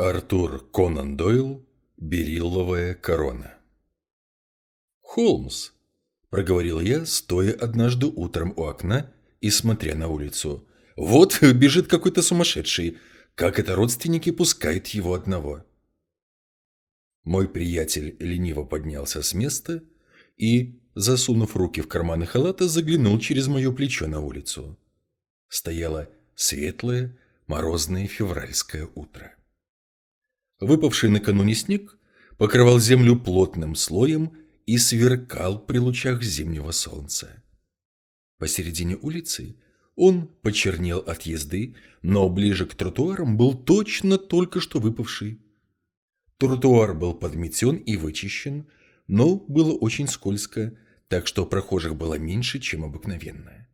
Артур Конан Дойл «Берилловая корона». «Холмс», — проговорил я, стоя однажды утром у окна и смотря на улицу. «Вот бежит какой-то сумасшедший. Как это родственники пускают его одного?» Мой приятель лениво поднялся с места и, засунув руки в карманы халата, заглянул через мое плечо на улицу. Стояло светлое, морозное февральское утро. Выпавший накануне снег покрывал землю плотным слоем и сверкал при лучах зимнего солнца. Посередине улицы он почернел от езды, но ближе к тротуарам был точно только что выпавший. Тротуар был подметен и вычищен, но было очень скользко, так что прохожих было меньше, чем обыкновенно.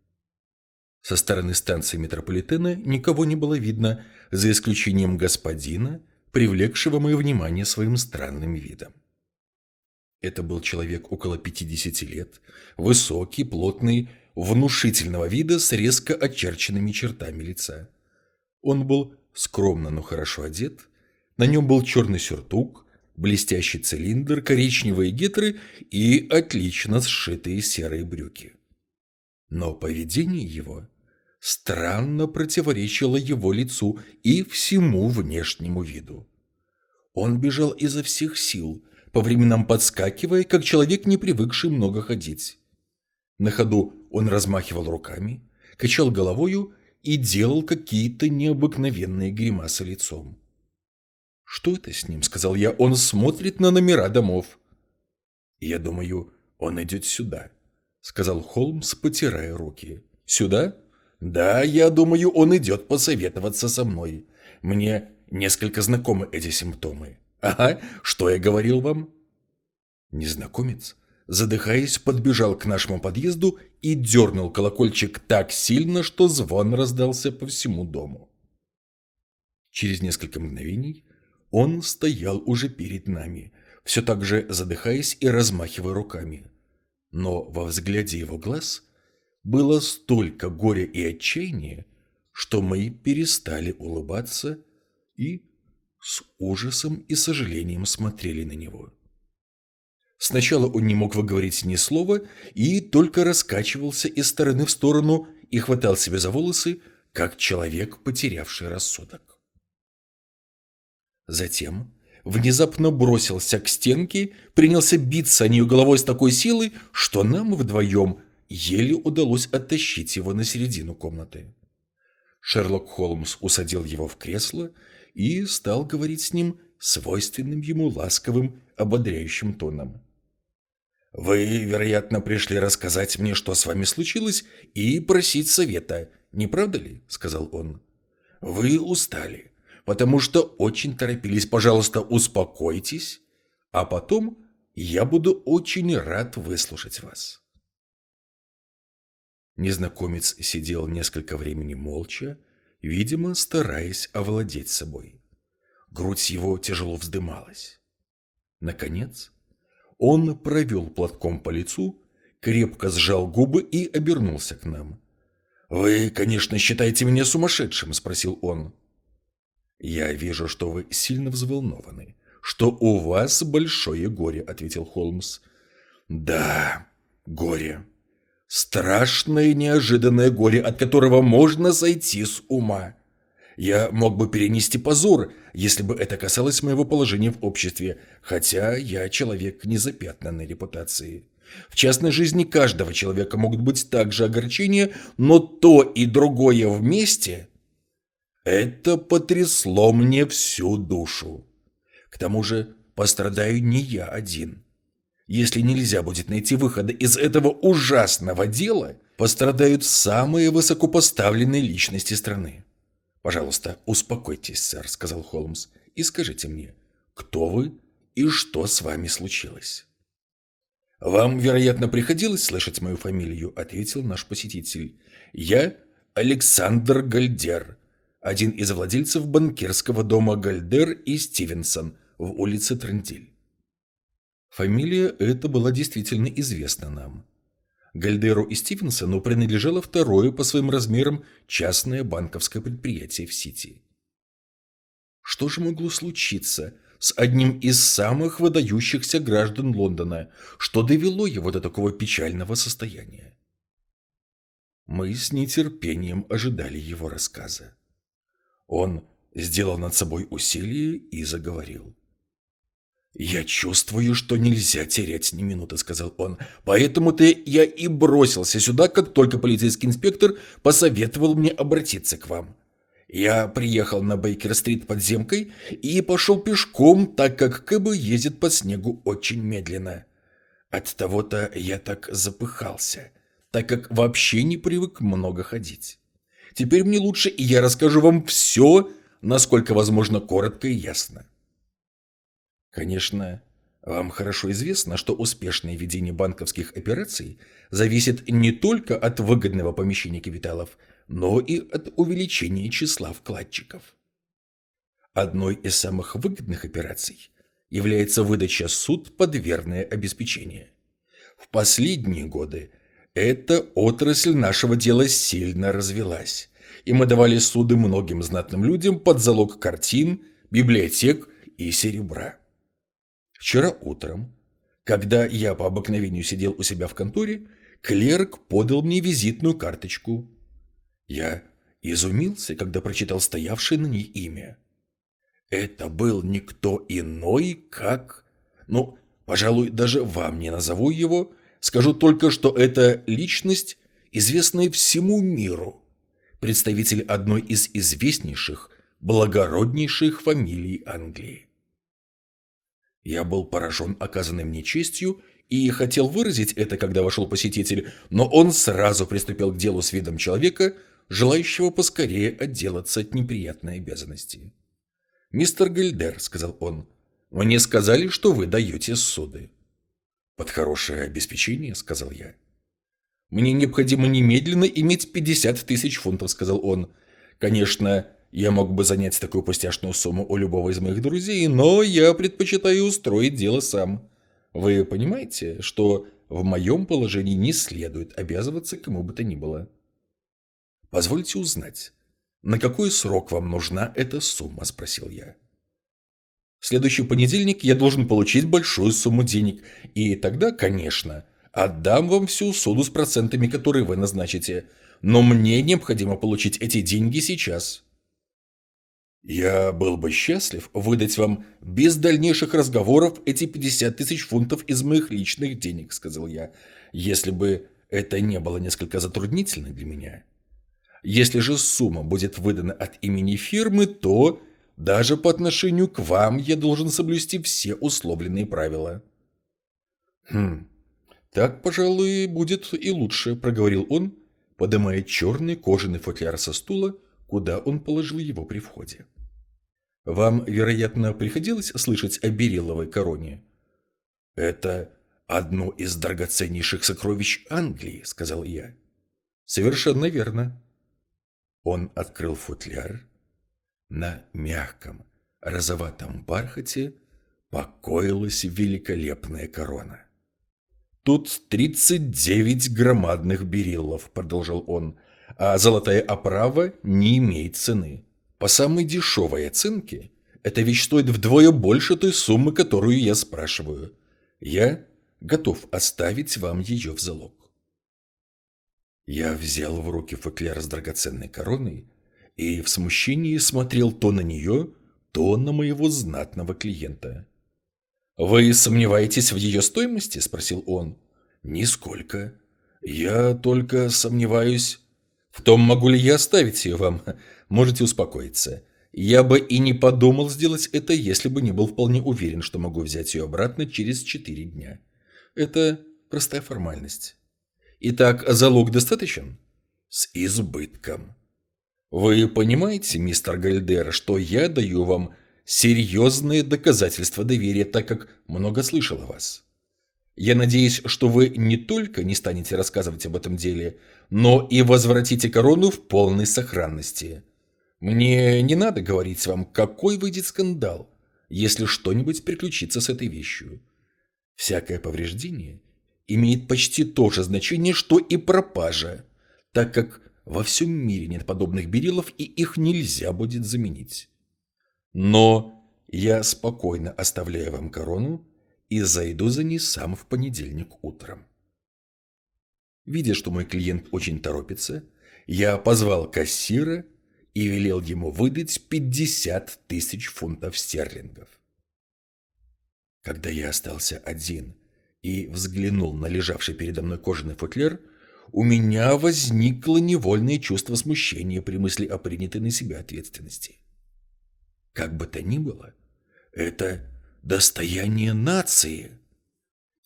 Со стороны станции метрополитена никого не было видно, за исключением господина, привлекшего мое внимание своим странным видом. Это был человек около 50 лет, высокий, плотный, внушительного вида с резко очерченными чертами лица. Он был скромно, но хорошо одет, на нем был черный сюртук, блестящий цилиндр, коричневые гетры и отлично сшитые серые брюки. Но поведение его странно противоречило его лицу и всему внешнему виду. Он бежал изо всех сил, по временам подскакивая, как человек, не привыкший много ходить. На ходу он размахивал руками, качал головою и делал какие-то необыкновенные гримасы лицом. «Что это с ним?» — сказал я. «Он смотрит на номера домов». «Я думаю, он идет сюда», — сказал Холмс, потирая руки. «Сюда?» «Да, я думаю, он идет посоветоваться со мной. Мне несколько знакомы эти симптомы. Ага, что я говорил вам?» Незнакомец, задыхаясь, подбежал к нашему подъезду и дернул колокольчик так сильно, что звон раздался по всему дому. Через несколько мгновений он стоял уже перед нами, все так же задыхаясь и размахивая руками. Но во взгляде его глаз – было столько горя и отчаяния, что мы перестали улыбаться и с ужасом и сожалением смотрели на него. Сначала он не мог выговорить ни слова и только раскачивался из стороны в сторону и хватал себя за волосы, как человек, потерявший рассудок. Затем внезапно бросился к стенке, принялся биться о нее головой с такой силой, что нам вдвоем еле удалось оттащить его на середину комнаты. Шерлок Холмс усадил его в кресло и стал говорить с ним свойственным ему ласковым, ободряющим тоном. «Вы, вероятно, пришли рассказать мне, что с вами случилось, и просить совета, не правда ли?» — сказал он. «Вы устали, потому что очень торопились. Пожалуйста, успокойтесь, а потом я буду очень рад выслушать вас». Незнакомец сидел несколько времени молча, видимо, стараясь овладеть собой. Грудь его тяжело вздымалась. Наконец, он провел платком по лицу, крепко сжал губы и обернулся к нам. «Вы, конечно, считаете меня сумасшедшим?» – спросил он. «Я вижу, что вы сильно взволнованы, что у вас большое горе», – ответил Холмс. «Да, горе», Страшное неожиданное горе, от которого можно сойти с ума. Я мог бы перенести позор, если бы это касалось моего положения в обществе, хотя я человек незапятнанной репутации. В частной жизни каждого человека могут быть также огорчения, но то и другое вместе – это потрясло мне всю душу. К тому же пострадаю не я один. Если нельзя будет найти выхода из этого ужасного дела, пострадают самые высокопоставленные личности страны. «Пожалуйста, успокойтесь, сэр», — сказал Холмс, — «и скажите мне, кто вы и что с вами случилось?» «Вам, вероятно, приходилось слышать мою фамилию», — ответил наш посетитель. «Я Александр Гальдер, один из владельцев банкирского дома Гальдер и Стивенсон в улице Трентиль. Фамилия эта была действительно известна нам. Гальдеру и Стивенсону принадлежало второе по своим размерам частное банковское предприятие в Сити. Что же могло случиться с одним из самых выдающихся граждан Лондона, что довело его до такого печального состояния? Мы с нетерпением ожидали его рассказа. Он сделал над собой усилие и заговорил. «Я чувствую, что нельзя терять ни минуты», — сказал он. «Поэтому-то я и бросился сюда, как только полицейский инспектор посоветовал мне обратиться к вам. Я приехал на Бейкер-стрит подземкой и пошел пешком, так как Кэбы ездит по снегу очень медленно. От того-то я так запыхался, так как вообще не привык много ходить. Теперь мне лучше, и я расскажу вам все, насколько возможно, коротко и ясно. Конечно, вам хорошо известно, что успешное ведение банковских операций зависит не только от выгодного помещения капиталов, но и от увеличения числа вкладчиков. Одной из самых выгодных операций является выдача суд под верное обеспечение. В последние годы эта отрасль нашего дела сильно развелась, и мы давали суды многим знатным людям под залог картин, библиотек и серебра. Вчера утром, когда я по обыкновению сидел у себя в конторе, клерк подал мне визитную карточку. Я изумился, когда прочитал стоявшее на ней имя. Это был никто иной, как... Ну, пожалуй, даже вам не назову его, скажу только, что это личность, известная всему миру, представитель одной из известнейших, благороднейших фамилий Англии. Я был поражен оказанной мне честью и хотел выразить это, когда вошел посетитель, но он сразу приступил к делу с видом человека, желающего поскорее отделаться от неприятной обязанности. «Мистер Гильдер», — сказал он, — «мне сказали, что вы даете суды». «Под хорошее обеспечение», — сказал я. «Мне необходимо немедленно иметь 50 тысяч фунтов», — сказал он. «Конечно, я мог бы занять такую пустяшную сумму у любого из моих друзей, но я предпочитаю устроить дело сам. Вы понимаете, что в моем положении не следует обязываться кому бы то ни было? Позвольте узнать, на какой срок вам нужна эта сумма, спросил я. В следующий понедельник я должен получить большую сумму денег, и тогда, конечно, отдам вам всю суду с процентами, которые вы назначите, но мне необходимо получить эти деньги сейчас. Я был бы счастлив выдать вам без дальнейших разговоров эти 50 тысяч фунтов из моих личных денег, сказал я, если бы это не было несколько затруднительно для меня. Если же сумма будет выдана от имени фирмы, то даже по отношению к вам я должен соблюсти все условленные правила. Хм, так, пожалуй, будет и лучше, проговорил он, поднимая черный кожаный футляр со стула, куда он положил его при входе. Вам, вероятно, приходилось слышать о Бериловой короне? Это одно из драгоценнейших сокровищ Англии, сказал я. Совершенно верно. Он открыл футляр. На мягком, розоватом бархате покоилась великолепная корона. «Тут тридцать девять громадных бериллов», — продолжал он, — «а золотая оправа не имеет цены. По самой дешевой оценке, эта вещь стоит вдвое больше той суммы, которую я спрашиваю. Я готов оставить вам ее в залог. Я взял в руки футляр с драгоценной короной и в смущении смотрел то на нее, то на моего знатного клиента. «Вы сомневаетесь в ее стоимости?» – спросил он. «Нисколько. Я только сомневаюсь...» «В том, могу ли я оставить ее вам можете успокоиться. Я бы и не подумал сделать это, если бы не был вполне уверен, что могу взять ее обратно через четыре дня. Это простая формальность. Итак, залог достаточен? С избытком. Вы понимаете, мистер Гальдер, что я даю вам серьезные доказательства доверия, так как много слышал о вас. Я надеюсь, что вы не только не станете рассказывать об этом деле, но и возвратите корону в полной сохранности. Мне не надо говорить вам, какой выйдет скандал, если что-нибудь приключится с этой вещью. Всякое повреждение имеет почти то же значение, что и пропажа, так как во всем мире нет подобных берилов, и их нельзя будет заменить. Но я спокойно оставляю вам корону и зайду за ней сам в понедельник утром. Видя, что мой клиент очень торопится, я позвал кассира и велел ему выдать 50 тысяч фунтов стерлингов. Когда я остался один и взглянул на лежавший передо мной кожаный футляр, у меня возникло невольное чувство смущения при мысли о принятой на себя ответственности. Как бы то ни было, это достояние нации,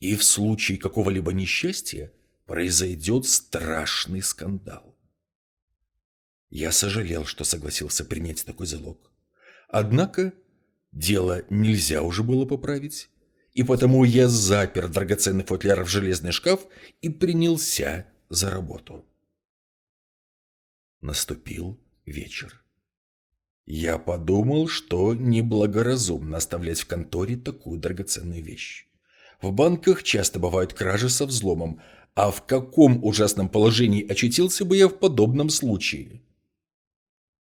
и в случае какого-либо несчастья произойдет страшный скандал. Я сожалел, что согласился принять такой залог. Однако дело нельзя уже было поправить, и потому я запер драгоценный футляр в железный шкаф и принялся за работу. Наступил вечер. Я подумал, что неблагоразумно оставлять в конторе такую драгоценную вещь. В банках часто бывают кражи со взломом, а в каком ужасном положении очутился бы я в подобном случае?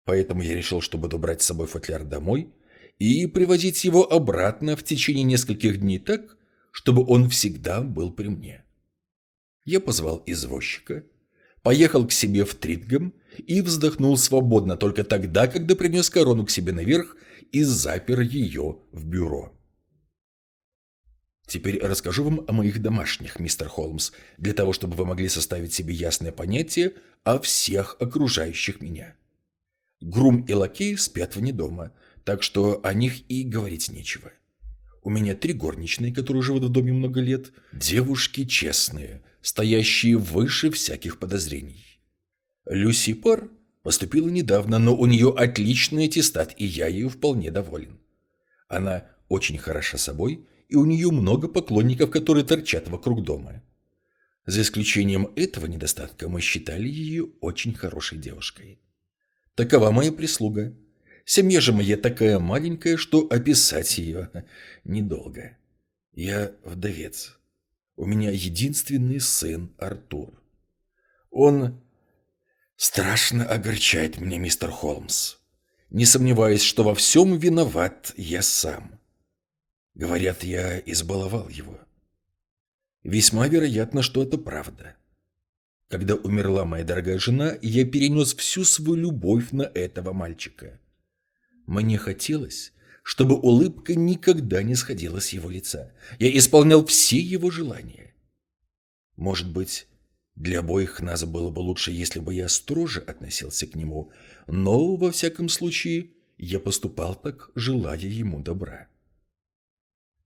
Поэтому я решил, что буду брать с собой футляр домой и привозить его обратно в течение нескольких дней так, чтобы он всегда был при мне. Я позвал извозчика, поехал к себе в Тритгем и вздохнул свободно только тогда, когда принес корону к себе наверх и запер ее в бюро. Теперь расскажу вам о моих домашних, мистер Холмс, для того, чтобы вы могли составить себе ясное понятие о всех окружающих меня. Грум и лакей спят вне дома, так что о них и говорить нечего. У меня три горничные, которые живут в доме много лет, девушки честные, стоящие выше всяких подозрений. Люси Пар поступила недавно, но у нее отличный аттестат, и я ею вполне доволен. Она очень хороша собой, и у нее много поклонников, которые торчат вокруг дома. За исключением этого недостатка мы считали ее очень хорошей девушкой. Такова моя прислуга. Семья же моя такая маленькая, что описать ее недолго. Я вдовец. У меня единственный сын Артур. Он страшно огорчает меня, мистер Холмс. Не сомневаюсь, что во всем виноват я сам. Говорят, я избаловал его. Весьма вероятно, что это правда. Когда умерла моя дорогая жена, я перенес всю свою любовь на этого мальчика. Мне хотелось, чтобы улыбка никогда не сходила с его лица. Я исполнял все его желания. Может быть, для обоих нас было бы лучше, если бы я строже относился к нему, но, во всяком случае, я поступал так, желая ему добра.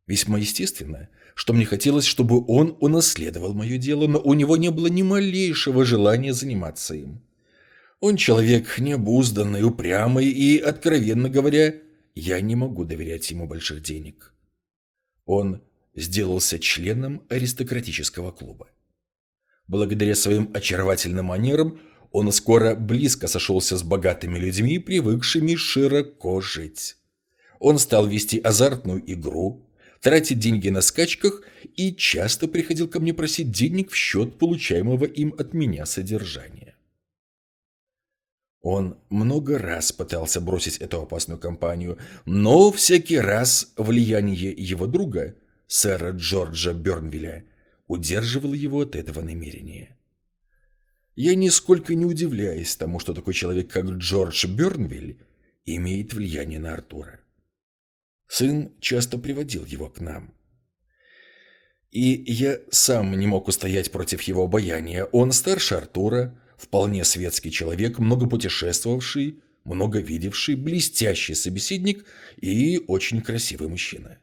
Весьма естественно, что мне хотелось, чтобы он унаследовал мое дело, но у него не было ни малейшего желания заниматься им. Он человек необузданный, упрямый и, откровенно говоря, я не могу доверять ему больших денег. Он сделался членом аристократического клуба. Благодаря своим очаровательным манерам он скоро близко сошелся с богатыми людьми, привыкшими широко жить. Он стал вести азартную игру, тратить деньги на скачках и часто приходил ко мне просить денег в счет получаемого им от меня содержания. Он много раз пытался бросить эту опасную компанию, но всякий раз влияние его друга, сэра Джорджа Бернвилля, удерживало его от этого намерения. Я нисколько не удивляюсь тому, что такой человек, как Джордж Бернвиль, имеет влияние на Артура. Сын часто приводил его к нам. И я сам не мог устоять против его обаяния. Он старше Артура, вполне светский человек, много путешествовавший, много видевший, блестящий собеседник и очень красивый мужчина.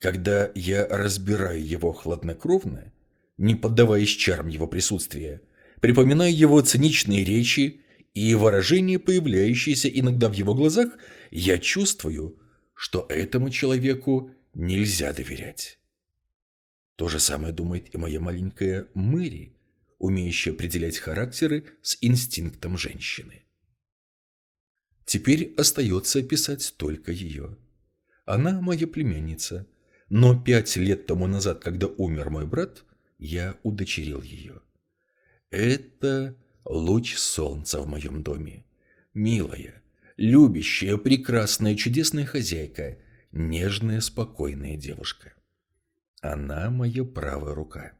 Когда я разбираю его хладнокровно, не поддаваясь чарам его присутствия, припоминаю его циничные речи и выражения, появляющиеся иногда в его глазах, я чувствую, что этому человеку нельзя доверять. То же самое думает и моя маленькая Мэри, умеющая определять характеры с инстинктом женщины. Теперь остается описать только ее. Она моя племянница, но пять лет тому назад, когда умер мой брат, я удочерил ее. Это луч солнца в моем доме. Милая, Любящая, прекрасная, чудесная хозяйка, нежная, спокойная девушка. Она моя правая рука.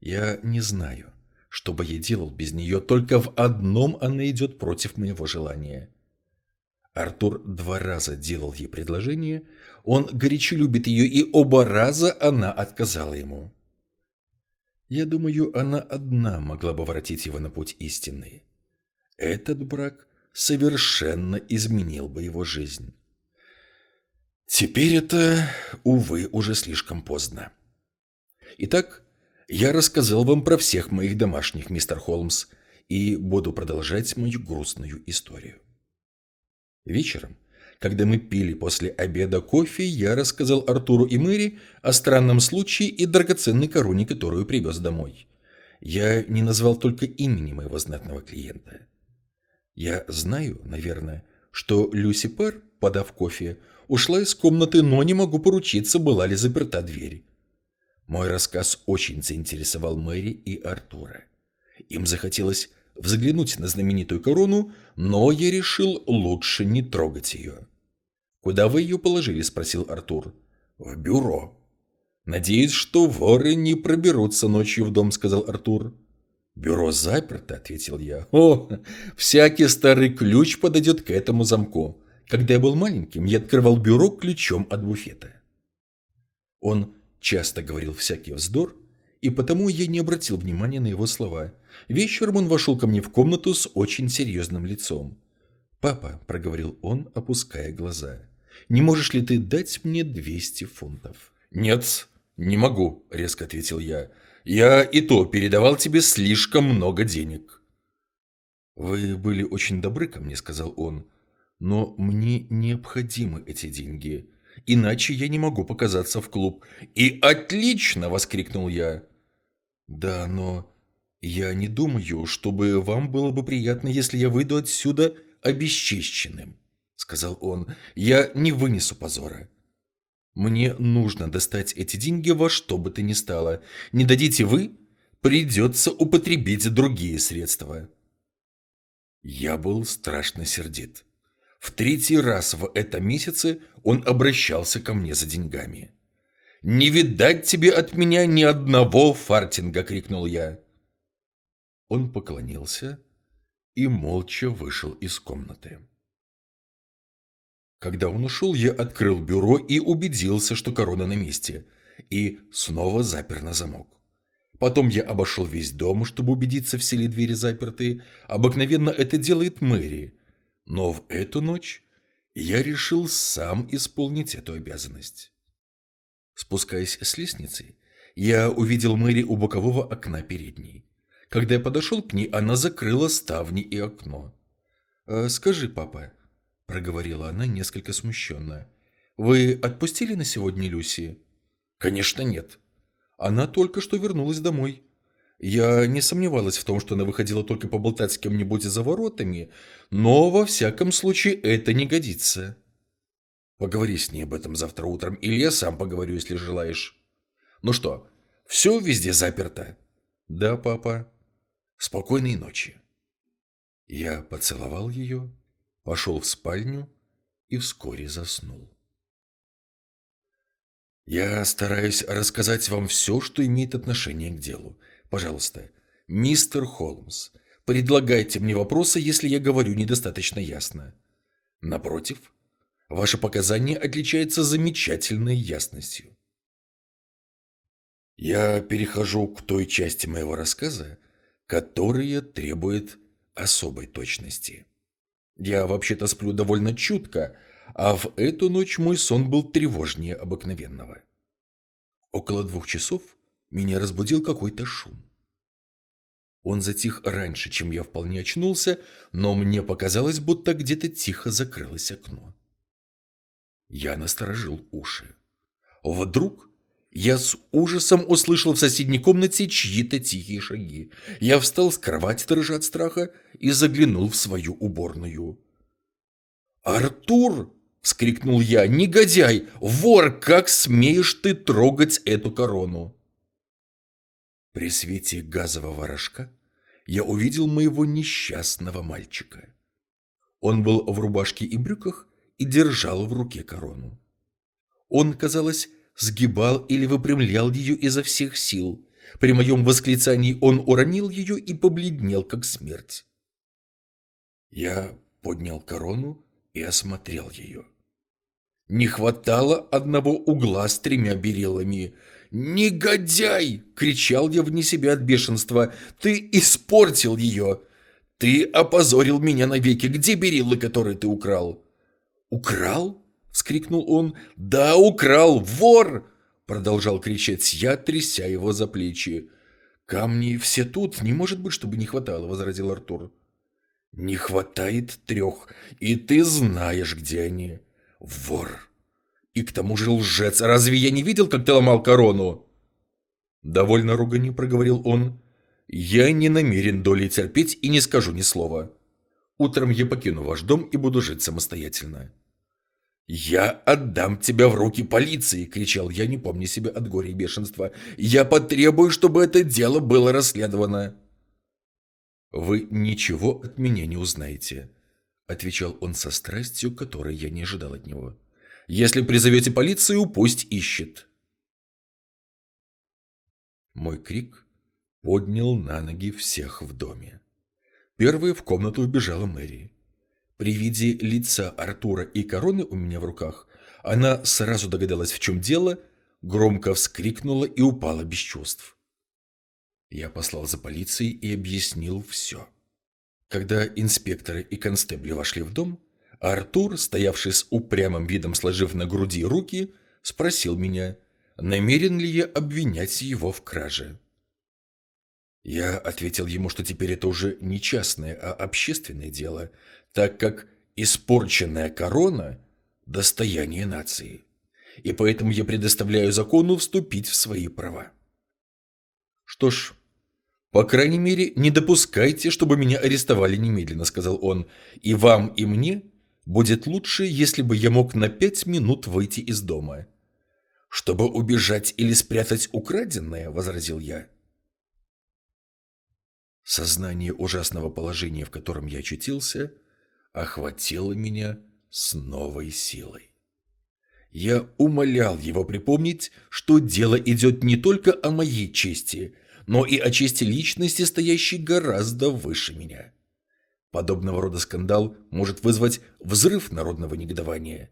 Я не знаю, что бы я делал без нее, только в одном она идет против моего желания. Артур два раза делал ей предложение, он горячо любит ее, и оба раза она отказала ему. Я думаю, она одна могла бы воротить его на путь истинный. Этот брак совершенно изменил бы его жизнь. Теперь это, увы, уже слишком поздно. Итак, я рассказал вам про всех моих домашних, мистер Холмс, и буду продолжать мою грустную историю. Вечером, когда мы пили после обеда кофе, я рассказал Артуру и Мэри о странном случае и драгоценной короне, которую привез домой. Я не назвал только имени моего знатного клиента. Я знаю, наверное, что Люси Пэр, подав кофе, ушла из комнаты, но не могу поручиться, была ли заперта дверь. Мой рассказ очень заинтересовал Мэри и Артура. Им захотелось взглянуть на знаменитую корону, но я решил лучше не трогать ее. «Куда вы ее положили?» – спросил Артур. «В бюро». «Надеюсь, что воры не проберутся ночью в дом», – сказал Артур. «Бюро заперто», – ответил я. «О, всякий старый ключ подойдет к этому замку. Когда я был маленьким, я открывал бюро ключом от буфета». Он часто говорил всякий вздор, и потому я не обратил внимания на его слова. Вечером он вошел ко мне в комнату с очень серьезным лицом. «Папа», – проговорил он, опуская глаза, – «не можешь ли ты дать мне 200 фунтов?» «Нет, не могу», – резко ответил я. Я и то передавал тебе слишком много денег». «Вы были очень добры ко мне», — сказал он, — «но мне необходимы эти деньги, иначе я не могу показаться в клуб». «И отлично!» — воскликнул я. «Да, но я не думаю, чтобы вам было бы приятно, если я выйду отсюда обесчищенным», — сказал он. «Я не вынесу позора». Мне нужно достать эти деньги во что бы то ни стало. Не дадите вы, придется употребить другие средства. Я был страшно сердит. В третий раз в этом месяце он обращался ко мне за деньгами. «Не видать тебе от меня ни одного фартинга!» — крикнул я. Он поклонился и молча вышел из комнаты. Когда он ушел, я открыл бюро и убедился, что корона на месте, и снова запер на замок. Потом я обошел весь дом, чтобы убедиться, все ли двери заперты. Обыкновенно это делает Мэри. Но в эту ночь я решил сам исполнить эту обязанность. Спускаясь с лестницы, я увидел Мэри у бокового окна передней. Когда я подошел к ней, она закрыла ставни и окно. «Э, «Скажи, папа», – проговорила она несколько смущенно. «Вы отпустили на сегодня Люси?» «Конечно нет. Она только что вернулась домой. Я не сомневалась в том, что она выходила только поболтать с кем-нибудь за воротами, но во всяком случае это не годится». «Поговори с ней об этом завтра утром, или я сам поговорю, если желаешь». «Ну что, все везде заперто?» «Да, папа». «Спокойной ночи». Я поцеловал ее пошел в спальню и вскоре заснул. Я стараюсь рассказать вам все, что имеет отношение к делу. Пожалуйста, мистер Холмс, предлагайте мне вопросы, если я говорю недостаточно ясно. Напротив, ваше показание отличается замечательной ясностью. Я перехожу к той части моего рассказа, которая требует особой точности. Я вообще-то сплю довольно чутко, а в эту ночь мой сон был тревожнее обыкновенного. Около двух часов меня разбудил какой-то шум. Он затих раньше, чем я вполне очнулся, но мне показалось, будто где-то тихо закрылось окно. Я насторожил уши. Вдруг я с ужасом услышал в соседней комнате чьи-то тихие шаги. Я встал с кровати, дрожа от страха, и заглянул в свою уборную. «Артур!» — вскрикнул я. «Негодяй! Вор! Как смеешь ты трогать эту корону?» При свете газового рожка я увидел моего несчастного мальчика. Он был в рубашке и брюках и держал в руке корону. Он, казалось, сгибал или выпрямлял ее изо всех сил. При моем восклицании он уронил ее и побледнел, как смерть. Я поднял корону и осмотрел ее. Не хватало одного угла с тремя берилами. «Негодяй!» — кричал я вне себя от бешенства. «Ты испортил ее! Ты опозорил меня навеки! Где бериллы, которые ты украл?» «Украл?» — вскрикнул он. «Да, украл! Вор!» — продолжал кричать я, тряся его за плечи. «Камни все тут, не может быть, чтобы не хватало», — возразил Артур. «Не хватает трех, и ты знаешь, где они. Вор!» И к тому же лжец. Разве я не видел, как ты ломал корону?» Довольно ругани проговорил он. «Я не намерен долей терпеть и не скажу ни слова. Утром я покину ваш дом и буду жить самостоятельно». «Я отдам тебя в руки полиции!» – кричал я, не помня себя от горя и бешенства. «Я потребую, чтобы это дело было расследовано!» «Вы ничего от меня не узнаете», – отвечал он со страстью, которой я не ожидал от него. Если призовете полицию, пусть ищет. Мой крик поднял на ноги всех в доме. Первой в комнату убежала Мэри. При виде лица Артура и короны у меня в руках, она сразу догадалась, в чем дело, громко вскрикнула и упала без чувств. Я послал за полицией и объяснил все. Когда инспекторы и констебли вошли в дом, Артур, стоявший с упрямым видом сложив на груди руки, спросил меня, намерен ли я обвинять его в краже. Я ответил ему, что теперь это уже не частное, а общественное дело, так как испорченная корона – достояние нации, и поэтому я предоставляю закону вступить в свои права. Что ж, по крайней мере, не допускайте, чтобы меня арестовали немедленно, сказал он, и вам, и мне – Будет лучше, если бы я мог на пять минут выйти из дома. Чтобы убежать или спрятать украденное, возразил я. Сознание ужасного положения, в котором я очутился, охватило меня с новой силой. Я умолял его припомнить, что дело идет не только о моей чести, но и о чести личности, стоящей гораздо выше меня. Подобного рода скандал может вызвать взрыв народного негодования.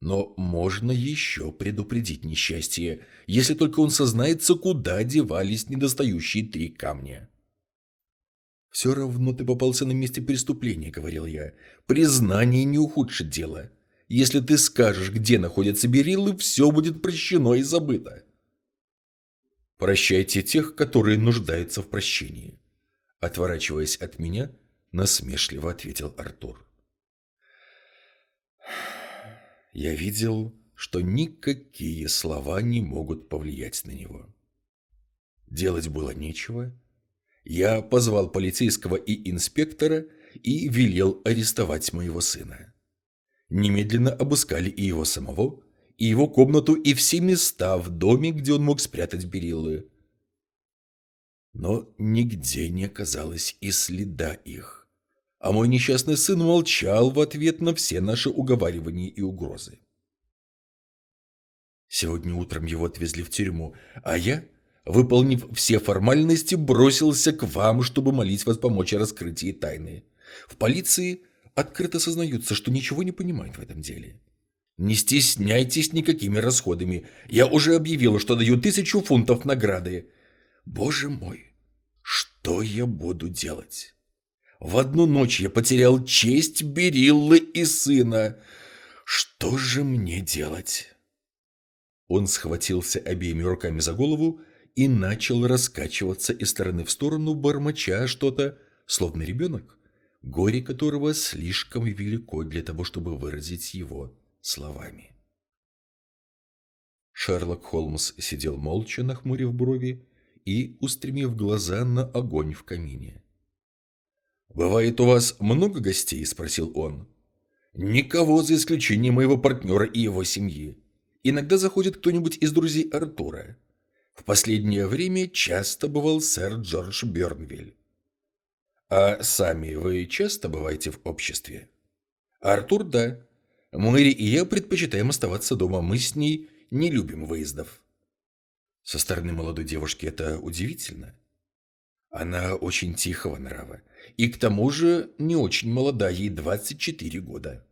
Но можно еще предупредить несчастье, если только он сознается, куда девались недостающие три камня. «Все равно ты попался на месте преступления», — говорил я. «Признание не ухудшит дело. Если ты скажешь, где находятся бериллы, все будет прощено и забыто». «Прощайте тех, которые нуждаются в прощении». Отворачиваясь от меня, — насмешливо ответил Артур. Я видел, что никакие слова не могут повлиять на него. Делать было нечего. Я позвал полицейского и инспектора и велел арестовать моего сына. Немедленно обыскали и его самого, и его комнату, и все места в доме, где он мог спрятать бериллы. Но нигде не оказалось и следа их а мой несчастный сын молчал в ответ на все наши уговаривания и угрозы. Сегодня утром его отвезли в тюрьму, а я, выполнив все формальности, бросился к вам, чтобы молить вас помочь о раскрытии тайны. В полиции открыто сознаются, что ничего не понимают в этом деле. Не стесняйтесь никакими расходами. Я уже объявил, что даю тысячу фунтов награды. Боже мой, что я буду делать? В одну ночь я потерял честь Бериллы и сына. Что же мне делать? Он схватился обеими руками за голову и начал раскачиваться из стороны в сторону, бормоча что-то, словно ребенок, горе которого слишком велико для того, чтобы выразить его словами. Шерлок Холмс сидел молча, нахмурив брови и устремив глаза на огонь в камине. «Бывает у вас много гостей?» – спросил он. «Никого, за исключением моего партнера и его семьи. Иногда заходит кто-нибудь из друзей Артура. В последнее время часто бывал сэр Джордж Бернвиль. А сами вы часто бываете в обществе? Артур, да. Мэри и я предпочитаем оставаться дома. Мы с ней не любим выездов. Со стороны молодой девушки это удивительно. Она очень тихого нрава. И к тому же не очень молода, ей 24 года.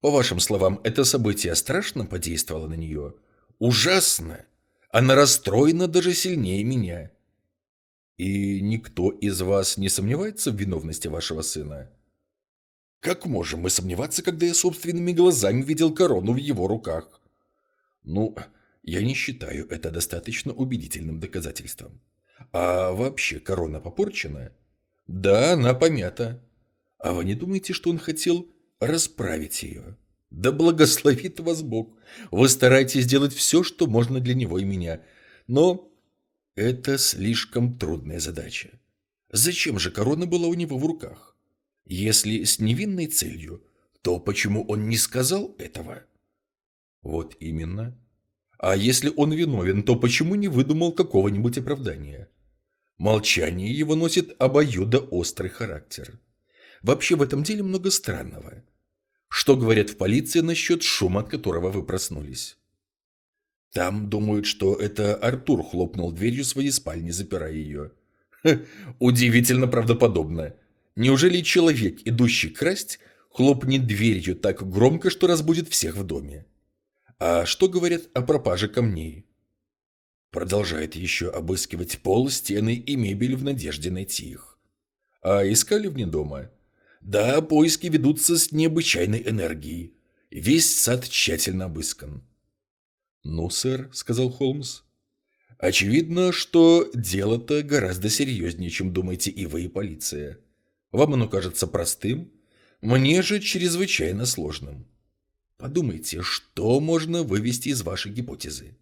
По вашим словам, это событие страшно подействовало на нее? Ужасно! Она расстроена даже сильнее меня. И никто из вас не сомневается в виновности вашего сына? Как можем мы сомневаться, когда я собственными глазами видел корону в его руках? Ну, я не считаю это достаточно убедительным доказательством. А вообще корона попорчена? Да, она помята. А вы не думаете, что он хотел расправить ее? Да благословит вас Бог. Вы стараетесь сделать все, что можно для него и меня. Но это слишком трудная задача. Зачем же корона была у него в руках? Если с невинной целью, то почему он не сказал этого? Вот именно. А если он виновен, то почему не выдумал какого-нибудь оправдания? Молчание его носит обоюдоострый характер. Вообще в этом деле много странного. Что говорят в полиции насчет шума, от которого вы проснулись? Там думают, что это Артур хлопнул дверью своей спальни, запирая ее. Ха, удивительно правдоподобно. Неужели человек, идущий красть, хлопнет дверью так громко, что разбудит всех в доме? А что говорят о пропаже камней? Продолжает еще обыскивать пол, стены и мебель в надежде найти их. А искали вне дома? Да, поиски ведутся с необычайной энергией. Весь сад тщательно обыскан. «Ну, сэр», — сказал Холмс, — «очевидно, что дело-то гораздо серьезнее, чем думаете и вы, и полиция. Вам оно кажется простым, мне же чрезвычайно сложным. Подумайте, что можно вывести из вашей гипотезы.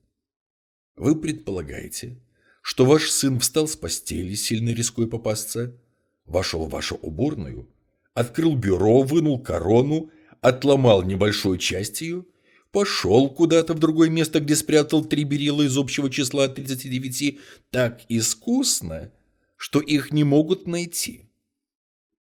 Вы предполагаете, что ваш сын встал с постели, сильно рискуя попасться, вошел в вашу уборную, открыл бюро, вынул корону, отломал небольшую часть ее пошел куда-то в другое место, где спрятал три берила из общего числа 39 так искусно, что их не могут найти.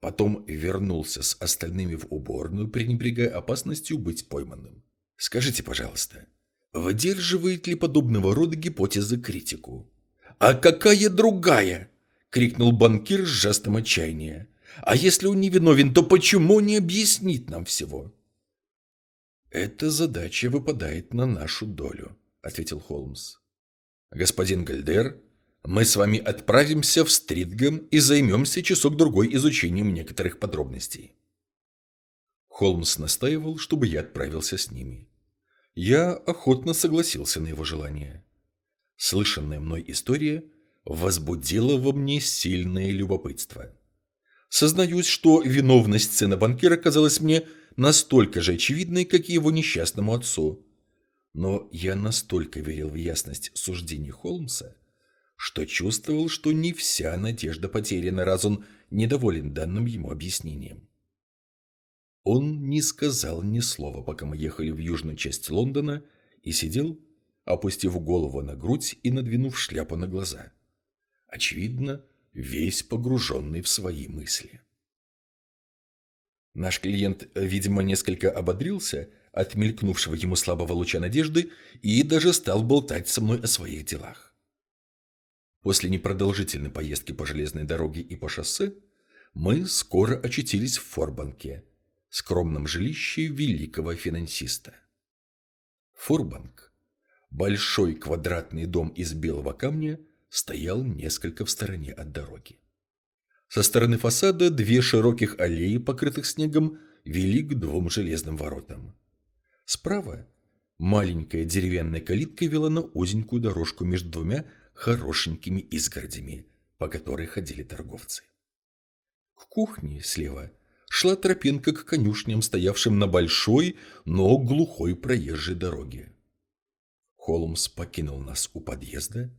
Потом вернулся с остальными в уборную, пренебрегая опасностью быть пойманным. Скажите, пожалуйста, выдерживает ли подобного рода гипотеза критику? «А какая другая?» — крикнул банкир с жестом отчаяния. «А если он невиновен, то почему не объяснит нам всего?» «Эта задача выпадает на нашу долю», — ответил Холмс. «Господин Гальдер, мы с вами отправимся в Стритгем и займемся часок-другой изучением некоторых подробностей». Холмс настаивал, чтобы я отправился с ними. Я охотно согласился на его желание. Слышанная мной история возбудила во мне сильное любопытство. Сознаюсь, что виновность сына банкира казалась мне настолько же очевидной, как и его несчастному отцу. Но я настолько верил в ясность суждений Холмса, что чувствовал, что не вся надежда потеряна, раз он недоволен данным ему объяснением. Он не сказал ни слова, пока мы ехали в южную часть Лондона, и сидел, опустив голову на грудь и надвинув шляпу на глаза. Очевидно, весь погруженный в свои мысли. Наш клиент, видимо, несколько ободрился от мелькнувшего ему слабого луча надежды и даже стал болтать со мной о своих делах. После непродолжительной поездки по железной дороге и по шоссе мы скоро очутились в Форбанке, скромном жилище великого финансиста. Форбанк, большой квадратный дом из белого камня, стоял несколько в стороне от дороги. Со стороны фасада две широких аллеи, покрытых снегом, вели к двум железным воротам. Справа маленькая деревянная калитка вела на узенькую дорожку между двумя хорошенькими изгородями, по которой ходили торговцы. К кухне слева шла тропинка к конюшням, стоявшим на большой, но глухой проезжей дороге. Холмс покинул нас у подъезда,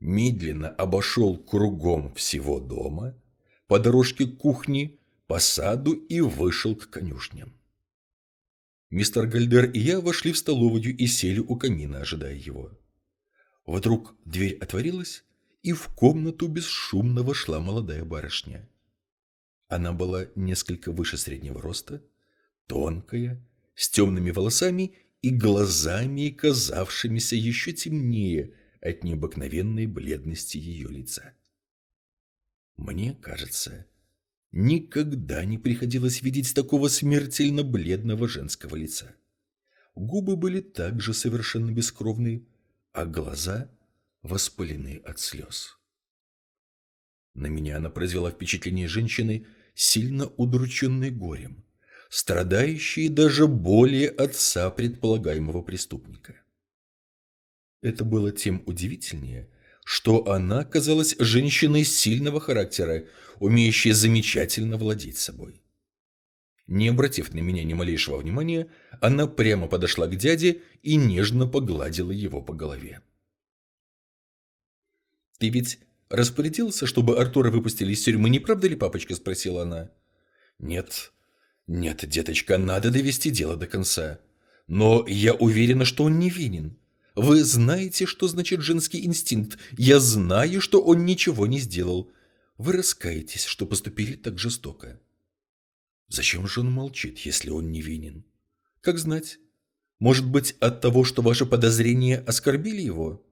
медленно обошел кругом всего дома – по дорожке к кухне, по саду и вышел к конюшням. Мистер Гальдер и я вошли в столовую и сели у камина, ожидая его. Вдруг дверь отворилась, и в комнату бесшумно вошла молодая барышня. Она была несколько выше среднего роста, тонкая, с темными волосами и глазами, казавшимися еще темнее от необыкновенной бледности ее лица. Мне кажется, никогда не приходилось видеть такого смертельно бледного женского лица. Губы были также совершенно бескровные, а глаза воспалены от слез. На меня она произвела впечатление женщины, сильно удрученной горем, страдающей даже более отца предполагаемого преступника. Это было тем удивительнее, что она казалась женщиной сильного характера, умеющей замечательно владеть собой. Не обратив на меня ни малейшего внимания, она прямо подошла к дяде и нежно погладила его по голове. «Ты ведь распорядился, чтобы Артура выпустили из тюрьмы, не правда ли, папочка?» – спросила она. «Нет, нет, деточка, надо довести дело до конца. Но я уверена, что он невинен. Вы знаете, что значит женский инстинкт. Я знаю, что он ничего не сделал. Вы раскаетесь, что поступили так жестоко». Зачем же он молчит, если он невинен? Как знать? Может быть, от того, что ваши подозрения оскорбили его?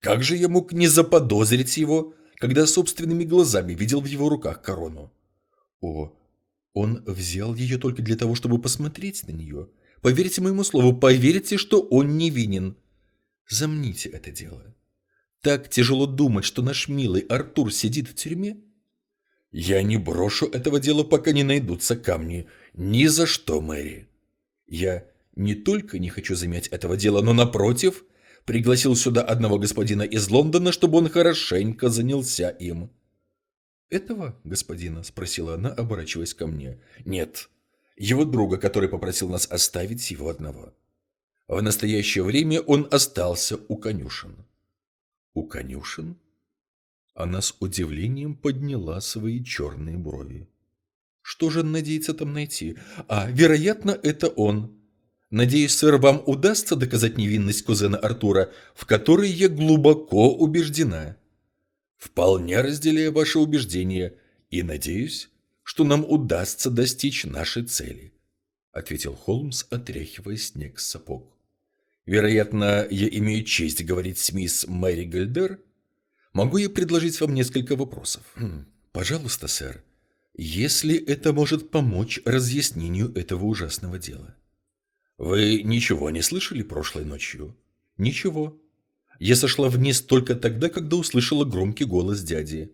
Как же я мог не заподозрить его, когда собственными глазами видел в его руках корону? О, он взял ее только для того, чтобы посмотреть на нее. Поверьте моему слову, поверьте, что он невинен. Замните это дело. Так тяжело думать, что наш милый Артур сидит в тюрьме? Я не брошу этого дела, пока не найдутся камни. Ни за что, Мэри. Я не только не хочу замять этого дела, но, напротив, пригласил сюда одного господина из Лондона, чтобы он хорошенько занялся им. «Этого господина?» – спросила она, оборачиваясь ко мне. «Нет, его друга, который попросил нас оставить его одного. В настоящее время он остался у конюшен». «У конюшен?» Она с удивлением подняла свои черные брови. «Что же надеется там найти? А, вероятно, это он. Надеюсь, сэр, вам удастся доказать невинность кузена Артура, в которой я глубоко убеждена. Вполне разделяю ваше убеждение и надеюсь, что нам удастся достичь нашей цели», — ответил Холмс, отряхивая снег с сапог. «Вероятно, я имею честь говорить с мисс Мэри Гальдер?» Могу я предложить вам несколько вопросов? Хм, пожалуйста, сэр. Если это может помочь разъяснению этого ужасного дела. Вы ничего не слышали прошлой ночью? Ничего. Я сошла вниз только тогда, когда услышала громкий голос дяди.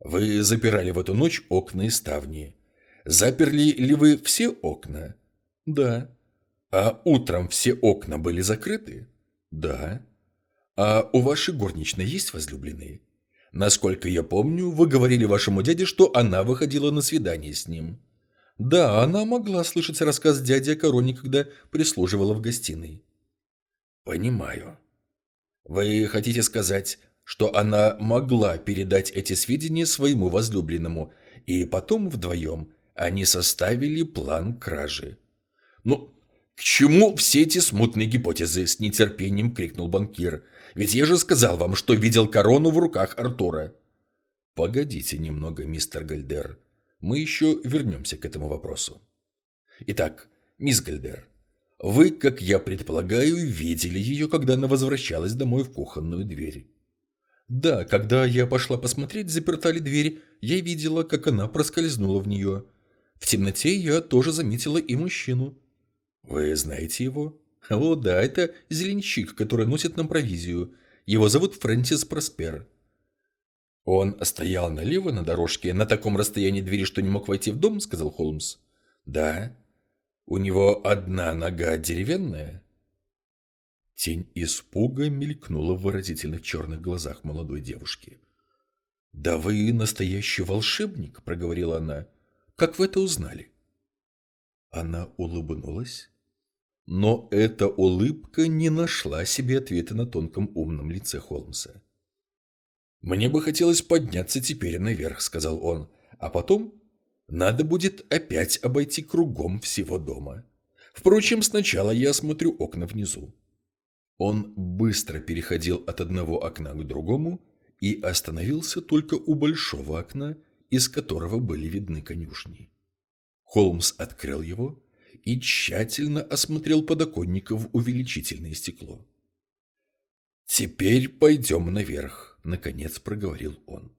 Вы запирали в эту ночь окна и ставни. Заперли ли вы все окна? Да. А утром все окна были закрыты? Да. «А у вашей горничной есть возлюбленные?» «Насколько я помню, вы говорили вашему дяде, что она выходила на свидание с ним». «Да, она могла слышать рассказ дяди о короне, когда прислуживала в гостиной». «Понимаю. Вы хотите сказать, что она могла передать эти сведения своему возлюбленному, и потом вдвоем они составили план кражи?» «Ну, к чему все эти смутные гипотезы?» – с нетерпением крикнул банкир. Ведь я же сказал вам, что видел корону в руках Артура». «Погодите немного, мистер Гальдер. Мы еще вернемся к этому вопросу. Итак, мисс Гальдер, вы, как я предполагаю, видели ее, когда она возвращалась домой в кухонную дверь?» «Да, когда я пошла посмотреть, заперта ли дверь, я видела, как она проскользнула в нее. В темноте я тоже заметила и мужчину». «Вы знаете его?» О, да, это зеленщик, который носит нам провизию. Его зовут Фрэнсис Проспер. Он стоял налево на дорожке, на таком расстоянии двери, что не мог войти в дом, сказал Холмс. Да. У него одна нога деревянная. Тень испуга мелькнула в выразительных черных глазах молодой девушки. «Да вы настоящий волшебник», — проговорила она. «Как вы это узнали?» Она улыбнулась но эта улыбка не нашла себе ответа на тонком умном лице Холмса. «Мне бы хотелось подняться теперь наверх», — сказал он, «а потом надо будет опять обойти кругом всего дома. Впрочем, сначала я осмотрю окна внизу». Он быстро переходил от одного окна к другому и остановился только у большого окна, из которого были видны конюшни. Холмс открыл его и тщательно осмотрел подоконник в увеличительное стекло. «Теперь пойдем наверх», — наконец проговорил он.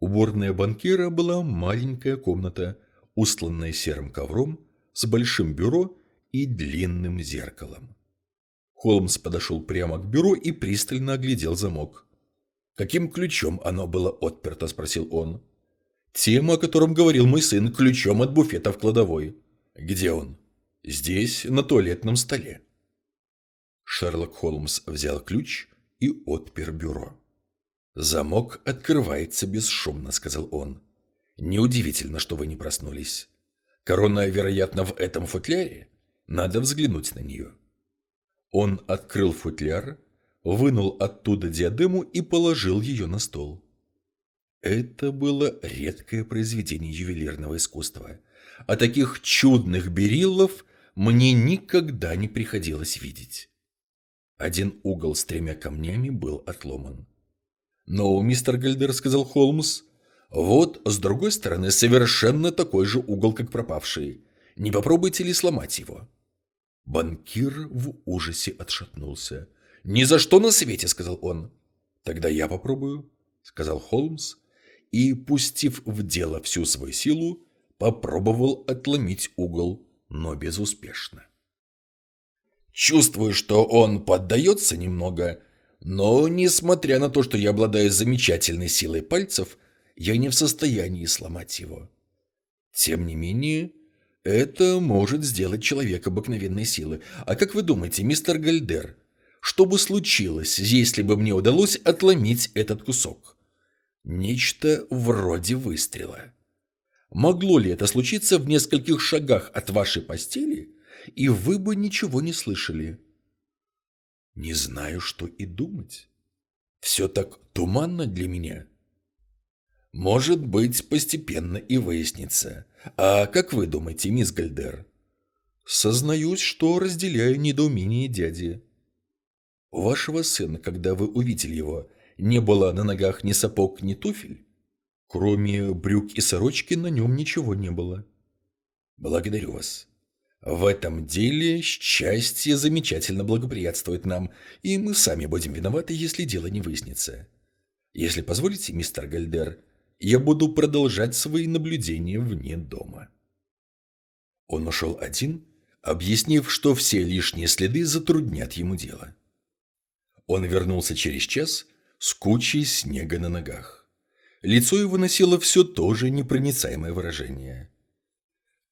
Уборная банкира была маленькая комната, устланная серым ковром, с большим бюро и длинным зеркалом. Холмс подошел прямо к бюро и пристально оглядел замок. «Каким ключом оно было отперто?» – спросил он. «Тем, о котором говорил мой сын, ключом от буфета в кладовой». «Где он?» «Здесь, на туалетном столе». Шерлок Холмс взял ключ и отпер бюро. «Замок открывается бесшумно», — сказал он. «Неудивительно, что вы не проснулись. Корона, вероятно, в этом футляре. Надо взглянуть на нее». Он открыл футляр, вынул оттуда диадему и положил ее на стол. Это было редкое произведение ювелирного искусства. А таких чудных бериллов мне никогда не приходилось видеть. Один угол с тремя камнями был отломан. «Но, мистер Гальдер», — сказал Холмс, — «вот с другой стороны совершенно такой же угол, как пропавший. Не попробуйте ли сломать его?» Банкир в ужасе отшатнулся. «Ни за что на свете!» — сказал он. «Тогда я попробую», — сказал Холмс, и, пустив в дело всю свою силу, попробовал отломить угол, но безуспешно. Чувствую, что он поддается немного, но, несмотря на то, что я обладаю замечательной силой пальцев, я не в состоянии сломать его. Тем не менее, это может сделать человек обыкновенной силы. А как вы думаете, мистер Гальдер, что бы случилось, если бы мне удалось отломить этот кусок? Нечто вроде выстрела. Могло ли это случиться в нескольких шагах от вашей постели, и вы бы ничего не слышали? Не знаю, что и думать. Все так туманно для меня. Может быть, постепенно и выяснится. А как вы думаете, мисс Гальдер? Сознаюсь, что разделяю недоумение дяди. У вашего сына, когда вы увидели его, не было на ногах ни сапог, ни туфель? Кроме брюк и сорочки на нем ничего не было. Благодарю вас. В этом деле счастье замечательно благоприятствует нам, и мы сами будем виноваты, если дело не выяснится. Если позволите, мистер Гальдер, я буду продолжать свои наблюдения вне дома. Он ушел один, объяснив, что все лишние следы затруднят ему дело. Он вернулся через час с кучей снега на ногах. Лицо его носило все то же непроницаемое выражение.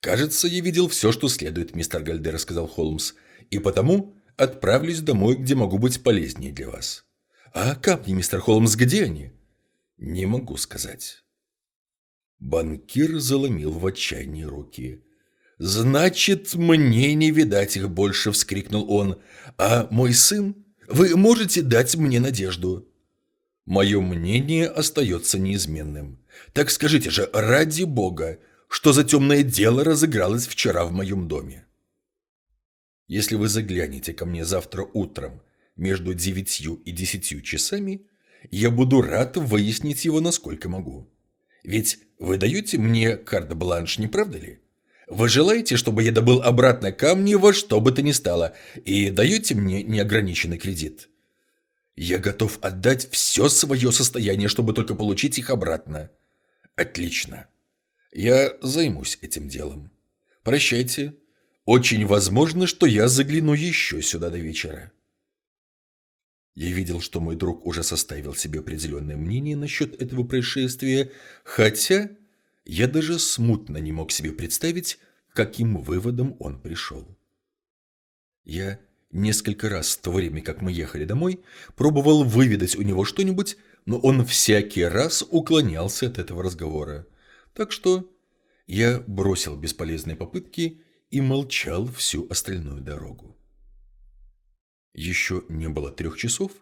«Кажется, я видел все, что следует, мистер Гальдер», — сказал Холмс, «и потому отправлюсь домой, где могу быть полезнее для вас». «А камни, мистер Холмс, где они?» «Не могу сказать». Банкир заломил в отчаянии руки. «Значит, мне не видать их больше!» — вскрикнул он. «А мой сын? Вы можете дать мне надежду?» «Мое мнение остается неизменным. Так скажите же, ради бога, что за темное дело разыгралось вчера в моем доме?» «Если вы заглянете ко мне завтра утром между девятью и десятью часами, я буду рад выяснить его, насколько могу. Ведь вы даете мне карт-бланш, не правда ли? Вы желаете, чтобы я добыл обратно камни во что бы то ни стало, и даете мне неограниченный кредит? Я готов отдать все свое состояние, чтобы только получить их обратно. Отлично. Я займусь этим делом. Прощайте. Очень возможно, что я загляну еще сюда до вечера. Я видел, что мой друг уже составил себе определенное мнение насчет этого происшествия, хотя я даже смутно не мог себе представить, каким выводом он пришел. Я несколько раз в то время, как мы ехали домой, пробовал выведать у него что-нибудь, но он всякий раз уклонялся от этого разговора. Так что я бросил бесполезные попытки и молчал всю остальную дорогу. Еще не было трех часов,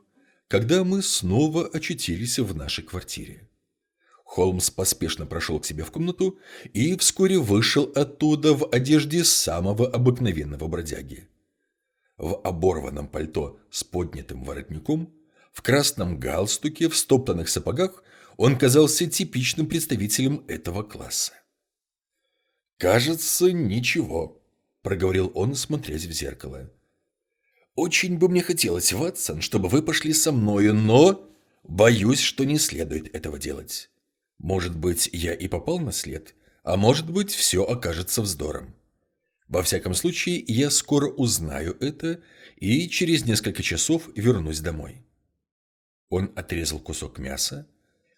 когда мы снова очутились в нашей квартире. Холмс поспешно прошел к себе в комнату и вскоре вышел оттуда в одежде самого обыкновенного бродяги. В оборванном пальто с поднятым воротником, В красном галстуке, в стоптанных сапогах он казался типичным представителем этого класса. «Кажется, ничего», — проговорил он, смотрясь в зеркало. «Очень бы мне хотелось, Ватсон, чтобы вы пошли со мною, но боюсь, что не следует этого делать. Может быть, я и попал на след, а может быть, все окажется вздором. Во всяком случае, я скоро узнаю это и через несколько часов вернусь домой». Он отрезал кусок мяса,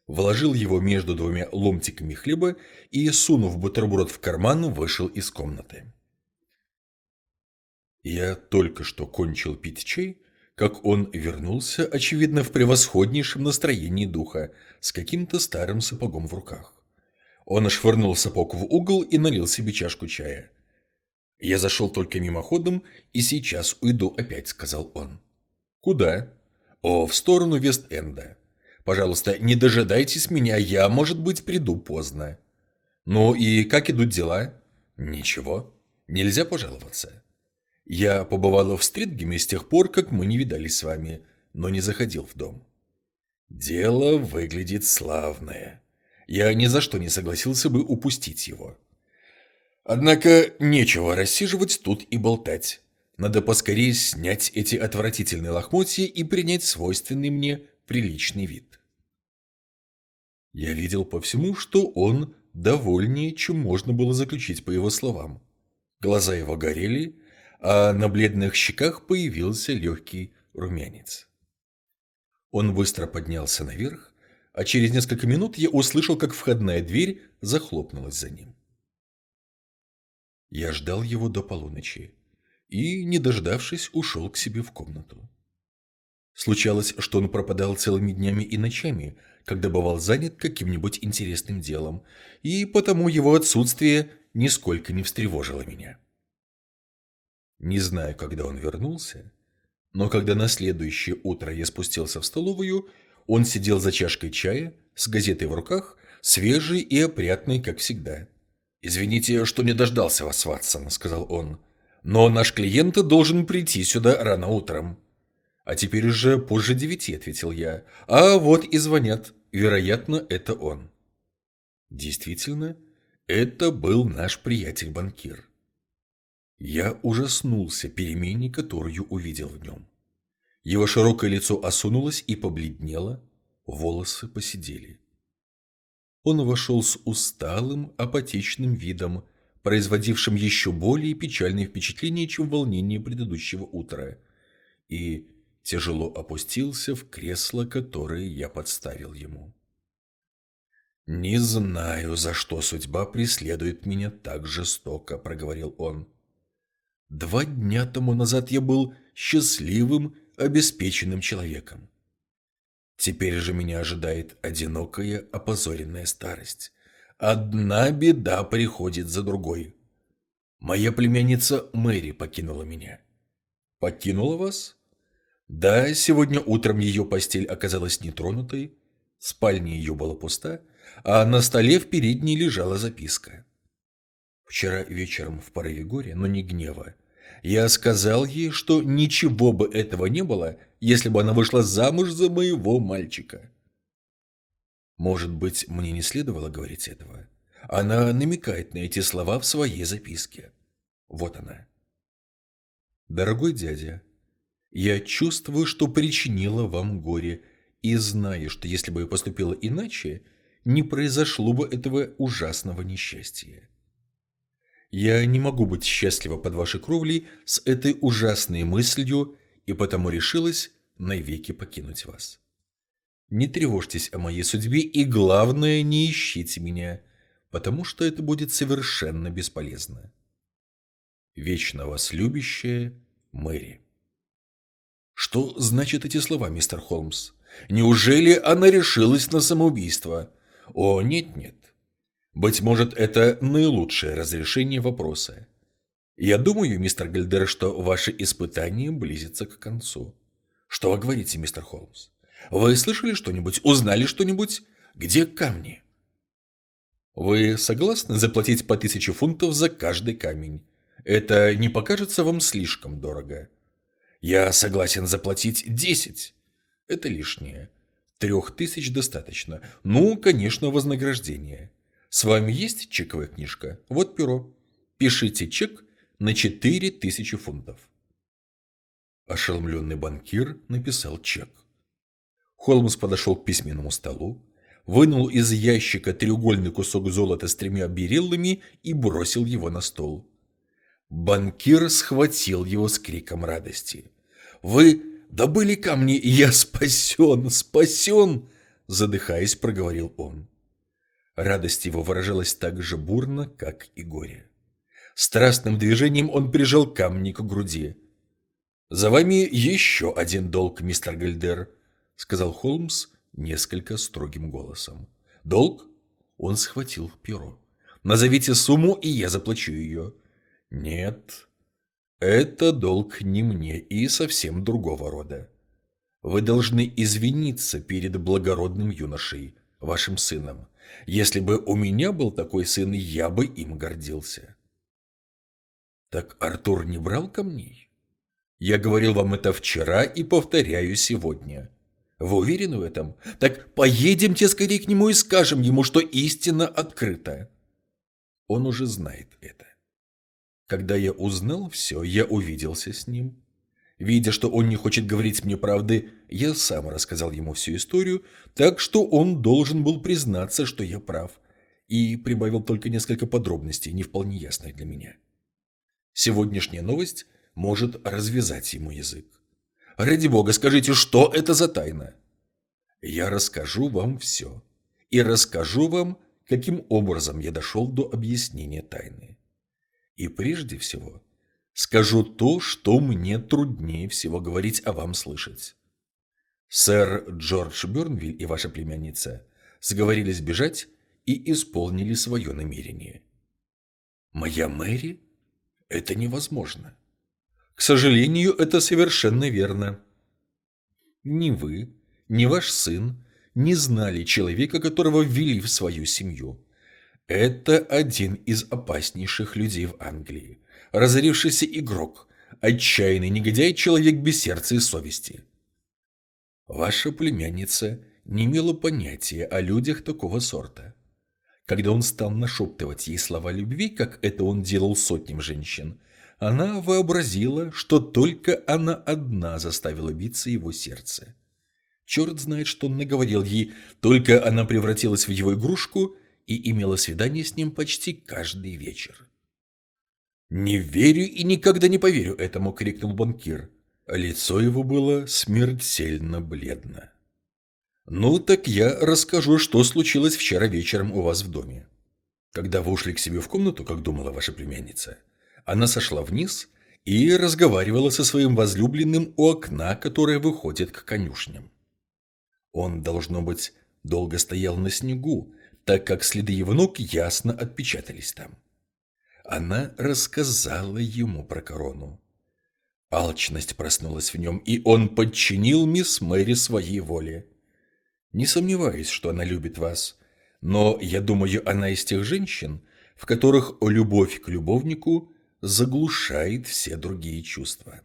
вложил его между двумя ломтиками хлеба и, сунув бутерброд в карман, вышел из комнаты. Я только что кончил пить чай, как он вернулся, очевидно, в превосходнейшем настроении духа, с каким-то старым сапогом в руках. Он швырнул сапог в угол и налил себе чашку чая. «Я зашел только мимоходом и сейчас уйду опять», — сказал он. «Куда?» «О, в сторону Вест-Энда. Пожалуйста, не дожидайтесь меня, я, может быть, приду поздно». «Ну и как идут дела?» «Ничего. Нельзя пожаловаться. Я побывала в Стритгеме с тех пор, как мы не видались с вами, но не заходил в дом. Дело выглядит славное. Я ни за что не согласился бы упустить его. Однако нечего рассиживать тут и болтать. Надо поскорее снять эти отвратительные лохмотья и принять свойственный мне приличный вид. Я видел по всему, что он довольнее, чем можно было заключить по его словам. Глаза его горели, а на бледных щеках появился легкий румянец. Он быстро поднялся наверх, а через несколько минут я услышал, как входная дверь захлопнулась за ним. Я ждал его до полуночи и, не дождавшись, ушел к себе в комнату. Случалось, что он пропадал целыми днями и ночами, когда бывал занят каким-нибудь интересным делом, и потому его отсутствие нисколько не встревожило меня. Не знаю, когда он вернулся, но когда на следующее утро я спустился в столовую, он сидел за чашкой чая, с газетой в руках, свежий и опрятный, как всегда. «Извините, что не дождался вас, Ватсон», — сказал он. «Но наш клиент должен прийти сюда рано утром». «А теперь уже позже девяти», — ответил я. «А вот и звонят. Вероятно, это он». Действительно, это был наш приятель-банкир. Я ужаснулся перемене, которую увидел в нем. Его широкое лицо осунулось и побледнело, волосы посидели. Он вошел с усталым, апатичным видом, производившим еще более печальное впечатление, чем волнение предыдущего утра, и тяжело опустился в кресло, которое я подставил ему. «Не знаю, за что судьба преследует меня так жестоко», — проговорил он. Два дня тому назад я был счастливым, обеспеченным человеком. Теперь же меня ожидает одинокая, опозоренная старость. Одна беда приходит за другой. Моя племянница Мэри покинула меня. Покинула вас? Да, сегодня утром ее постель оказалась нетронутой, спальня ее была пуста, а на столе в передней лежала записка. Вчера вечером в порыве горя, но не гнева, я сказал ей, что ничего бы этого не было, если бы она вышла замуж за моего мальчика. Может быть, мне не следовало говорить этого? Она намекает на эти слова в своей записке. Вот она. Дорогой дядя, я чувствую, что причинила вам горе, и знаю, что если бы я поступила иначе, не произошло бы этого ужасного несчастья. Я не могу быть счастлива под вашей кровлей с этой ужасной мыслью и потому решилась навеки покинуть вас. Не тревожьтесь о моей судьбе и, главное, не ищите меня, потому что это будет совершенно бесполезно. Вечно вас любящая Мэри. Что значат эти слова, мистер Холмс? Неужели она решилась на самоубийство? О, нет-нет. Быть может, это наилучшее разрешение вопроса. Я думаю, мистер Гальдер, что ваше испытание близится к концу. Что вы говорите, мистер Холмс? Вы слышали что-нибудь? Узнали что-нибудь? Где камни? Вы согласны заплатить по тысяче фунтов за каждый камень? Это не покажется вам слишком дорого? Я согласен заплатить десять. Это лишнее. Трех тысяч достаточно. Ну, конечно, вознаграждение. С вами есть чековая книжка? Вот перо. Пишите чек на четыре тысячи фунтов. Ошеломленный банкир написал чек. Холмс подошел к письменному столу, вынул из ящика треугольный кусок золота с тремя бериллами и бросил его на стол. Банкир схватил его с криком радости. «Вы добыли камни, я спасен, спасен!» Задыхаясь, проговорил он. Радость его выражалась так же бурно, как и горе. Страстным движением он прижал камни к груди. «За вами еще один долг, мистер Гальдер», — сказал Холмс несколько строгим голосом. «Долг?» Он схватил перо. «Назовите сумму, и я заплачу ее». «Нет, это долг не мне и совсем другого рода. Вы должны извиниться перед благородным юношей, вашим сыном. Если бы у меня был такой сын, я бы им гордился». «Так Артур не брал камней?» «Я говорил вам это вчера и повторяю сегодня». Вы уверены в этом? Так поедемте скорее к нему и скажем ему, что истина открыта. Он уже знает это. Когда я узнал все, я увиделся с ним. Видя, что он не хочет говорить мне правды, я сам рассказал ему всю историю, так что он должен был признаться, что я прав, и прибавил только несколько подробностей, не вполне ясных для меня. Сегодняшняя новость может развязать ему язык. Ради бога, скажите, что это за тайна? Я расскажу вам все. И расскажу вам, каким образом я дошел до объяснения тайны. И прежде всего, скажу то, что мне труднее всего говорить, а вам слышать. Сэр Джордж Бернвиль и ваша племянница сговорились бежать и исполнили свое намерение. Моя Мэри? Это невозможно. К сожалению, это совершенно верно. Ни вы, ни ваш сын не знали человека, которого ввели в свою семью. Это один из опаснейших людей в Англии. Разорившийся игрок, отчаянный негодяй, человек без сердца и совести. Ваша племянница не имела понятия о людях такого сорта. Когда он стал нашептывать ей слова любви, как это он делал сотням женщин, она вообразила, что только она одна заставила биться его сердце. Черт знает, что он наговорил ей, только она превратилась в его игрушку и имела свидание с ним почти каждый вечер. «Не верю и никогда не поверю этому!» — крикнул банкир. Лицо его было смертельно бледно. «Ну, так я расскажу, что случилось вчера вечером у вас в доме. Когда вы ушли к себе в комнату, как думала ваша племянница, она сошла вниз и разговаривала со своим возлюбленным у окна, которое выходит к конюшням. Он, должно быть, долго стоял на снегу, так как следы его ног ясно отпечатались там. Она рассказала ему про корону. Алчность проснулась в нем, и он подчинил мисс Мэри своей воле. Не сомневаюсь, что она любит вас, но, я думаю, она из тех женщин, в которых любовь к любовнику заглушает все другие чувства.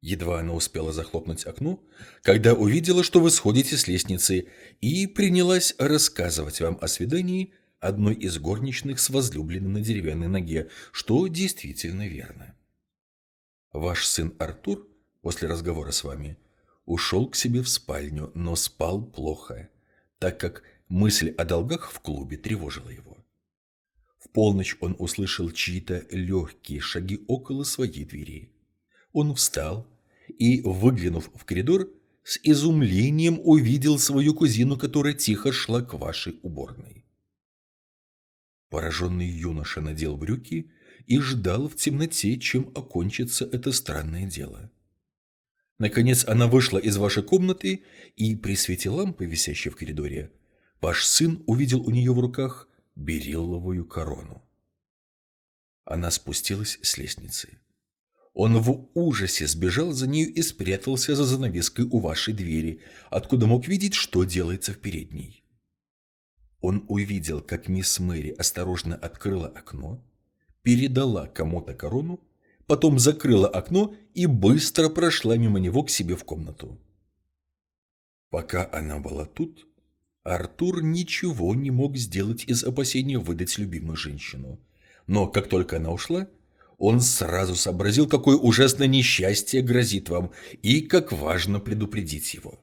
Едва она успела захлопнуть окно, когда увидела, что вы сходите с лестницы, и принялась рассказывать вам о свидании одной из горничных с возлюбленной на деревянной ноге, что действительно верно. Ваш сын Артур, после разговора с вами, ушел к себе в спальню, но спал плохо, так как мысль о долгах в клубе тревожила его. В полночь он услышал чьи-то легкие шаги около своей двери. Он встал и, выглянув в коридор, с изумлением увидел свою кузину, которая тихо шла к вашей уборной. Пораженный юноша надел брюки и ждал в темноте, чем окончится это странное дело. Наконец она вышла из вашей комнаты, и при свете лампы, висящей в коридоре, ваш сын увидел у нее в руках берилловую корону. Она спустилась с лестницы. Он в ужасе сбежал за нею и спрятался за занавеской у вашей двери, откуда мог видеть, что делается в передней. Он увидел, как мисс Мэри осторожно открыла окно, передала кому-то корону, потом закрыла окно и быстро прошла мимо него к себе в комнату. Пока она была тут, Артур ничего не мог сделать из опасения выдать любимую женщину. Но как только она ушла, он сразу сообразил, какое ужасное несчастье грозит вам и как важно предупредить его.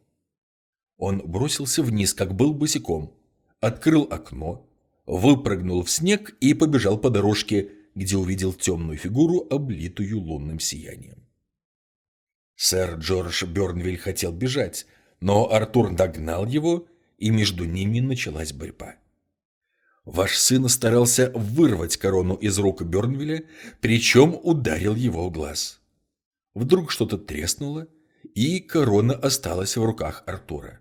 Он бросился вниз, как был босиком, открыл окно, выпрыгнул в снег и побежал по дорожке, где увидел темную фигуру, облитую лунным сиянием. Сэр Джордж Бёрнвиль хотел бежать, но Артур догнал его и между ними началась борьба. Ваш сын старался вырвать корону из рук Бернвилля, причем ударил его в глаз. Вдруг что-то треснуло, и корона осталась в руках Артура.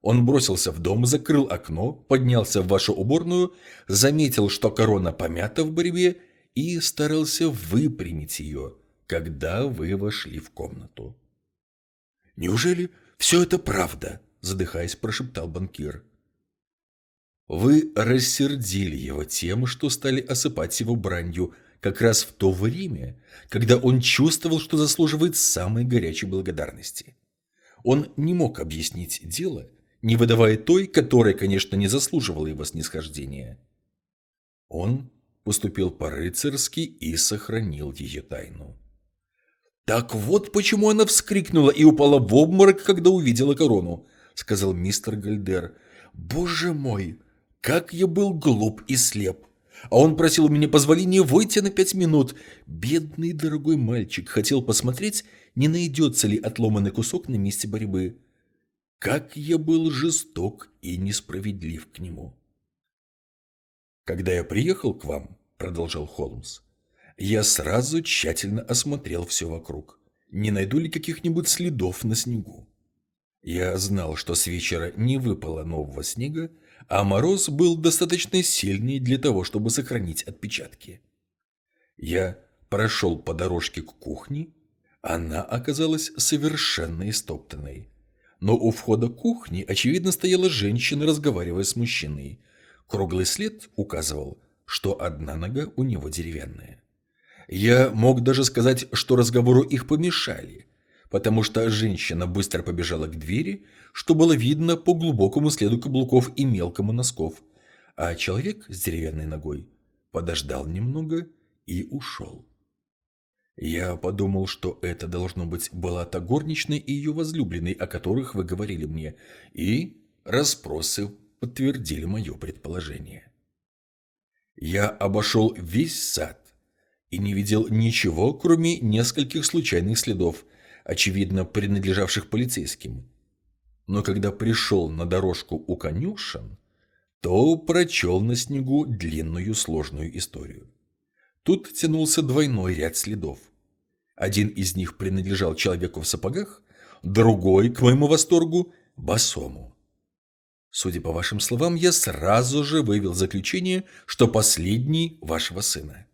Он бросился в дом, закрыл окно, поднялся в вашу уборную, заметил, что корона помята в борьбе, и старался выпрямить ее, когда вы вошли в комнату. «Неужели все это правда?» задыхаясь, прошептал банкир. Вы рассердили его тем, что стали осыпать его бранью как раз в то время, когда он чувствовал, что заслуживает самой горячей благодарности. Он не мог объяснить дело, не выдавая той, которая, конечно, не заслуживала его снисхождения. Он поступил по-рыцарски и сохранил ее тайну. Так вот почему она вскрикнула и упала в обморок, когда увидела корону сказал мистер Гальдер. «Боже мой, как я был глуп и слеп! А он просил у меня позволения выйти на пять минут. Бедный дорогой мальчик хотел посмотреть, не найдется ли отломанный кусок на месте борьбы. Как я был жесток и несправедлив к нему!» «Когда я приехал к вам, — продолжал Холмс, — я сразу тщательно осмотрел все вокруг. Не найду ли каких-нибудь следов на снегу? Я знал, что с вечера не выпало нового снега, а мороз был достаточно сильный для того, чтобы сохранить отпечатки. Я прошел по дорожке к кухне, она оказалась совершенно истоптанной. Но у входа кухни, очевидно, стояла женщина, разговаривая с мужчиной. Круглый след указывал, что одна нога у него деревянная. Я мог даже сказать, что разговору их помешали – потому что женщина быстро побежала к двери, что было видно по глубокому следу каблуков и мелкому носков, а человек с деревянной ногой подождал немного и ушел. Я подумал, что это должно быть была та горничная и ее возлюбленный, о которых вы говорили мне, и расспросы подтвердили мое предположение. Я обошел весь сад и не видел ничего, кроме нескольких случайных следов – очевидно принадлежавших полицейским. Но когда пришел на дорожку у конюшен, то прочел на снегу длинную сложную историю. Тут тянулся двойной ряд следов. Один из них принадлежал человеку в сапогах, другой, к моему восторгу, босому. Судя по вашим словам, я сразу же вывел заключение, что последний вашего сына.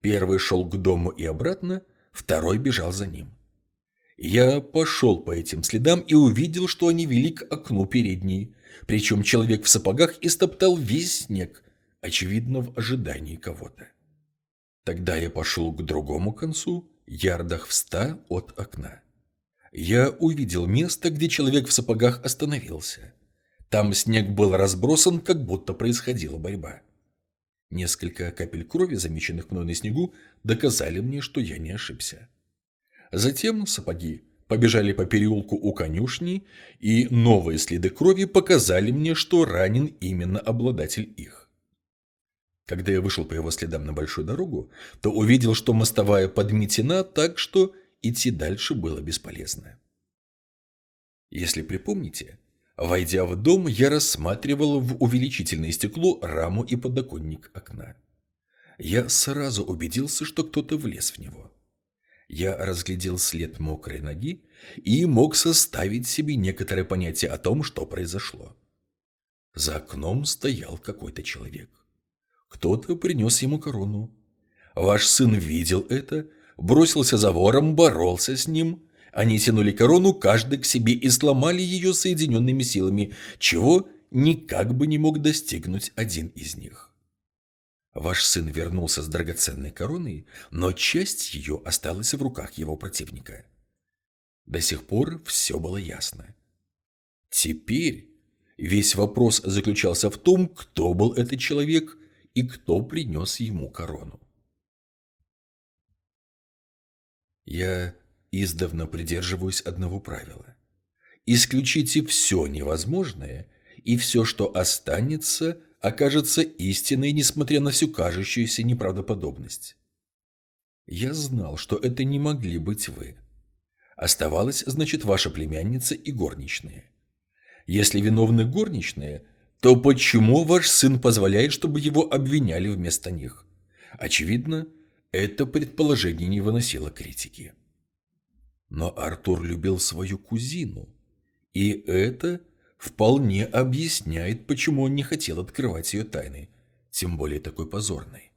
Первый шел к дому и обратно, второй бежал за ним. Я пошел по этим следам и увидел, что они вели к окну передней. Причем человек в сапогах истоптал весь снег, очевидно, в ожидании кого-то. Тогда я пошел к другому концу, ярдах в ста от окна. Я увидел место, где человек в сапогах остановился. Там снег был разбросан, как будто происходила борьба. Несколько капель крови, замеченных мной на снегу, доказали мне, что я не ошибся. Затем сапоги побежали по переулку у конюшни, и новые следы крови показали мне, что ранен именно обладатель их. Когда я вышел по его следам на большую дорогу, то увидел, что мостовая подметена так, что идти дальше было бесполезно. Если припомните, войдя в дом, я рассматривал в увеличительное стекло раму и подоконник окна. Я сразу убедился, что кто-то влез в него я разглядел след мокрой ноги и мог составить себе некоторое понятие о том, что произошло. За окном стоял какой-то человек. Кто-то принес ему корону. Ваш сын видел это, бросился за вором, боролся с ним. Они тянули корону каждый к себе и сломали ее соединенными силами, чего никак бы не мог достигнуть один из них. Ваш сын вернулся с драгоценной короной, но часть ее осталась в руках его противника. До сих пор все было ясно. Теперь весь вопрос заключался в том, кто был этот человек и кто принес ему корону. Я издавна придерживаюсь одного правила. Исключите все невозможное, и все, что останется, окажется истиной, несмотря на всю кажущуюся неправдоподобность. Я знал, что это не могли быть вы. Оставалась, значит, ваша племянница и горничная. Если виновны горничные, то почему ваш сын позволяет, чтобы его обвиняли вместо них? Очевидно, это предположение не выносило критики. Но Артур любил свою кузину, и это вполне объясняет, почему он не хотел открывать ее тайны, тем более такой позорной.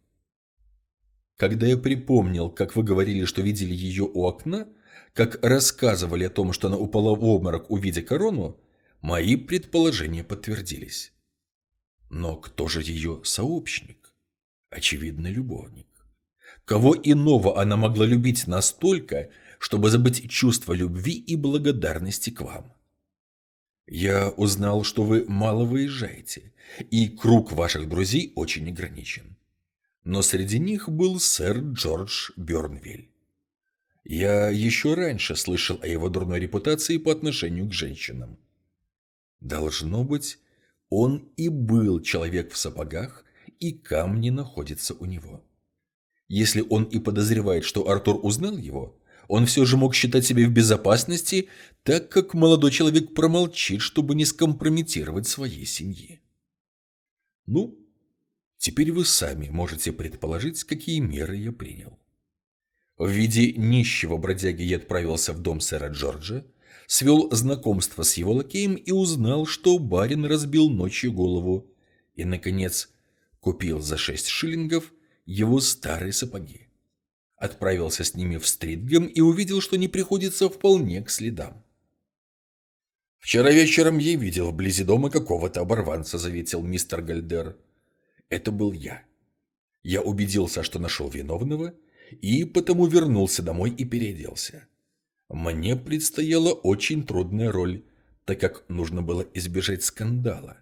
Когда я припомнил, как вы говорили, что видели ее у окна, как рассказывали о том, что она упала в обморок, увидя корону, мои предположения подтвердились. Но кто же ее сообщник? Очевидно, любовник. Кого иного она могла любить настолько, чтобы забыть чувство любви и благодарности к вам? Я узнал, что вы мало выезжаете, и круг ваших друзей очень ограничен. Но среди них был сэр Джордж Бёрнвиль. Я еще раньше слышал о его дурной репутации по отношению к женщинам. Должно быть, он и был человек в сапогах, и камни находятся у него. Если он и подозревает, что Артур узнал его, он все же мог считать себя в безопасности, так как молодой человек промолчит, чтобы не скомпрометировать своей семьи. Ну, теперь вы сами можете предположить, какие меры я принял. В виде нищего бродяги я отправился в дом сэра Джорджа, свел знакомство с его лакеем и узнал, что барин разбил ночью голову, и, наконец, купил за шесть шиллингов его старые сапоги отправился с ними в Стритгем и увидел, что не приходится вполне к следам. «Вчера вечером я видел вблизи дома какого-то оборванца», — заветил мистер Гальдер. «Это был я. Я убедился, что нашел виновного, и потому вернулся домой и переоделся. Мне предстояла очень трудная роль, так как нужно было избежать скандала.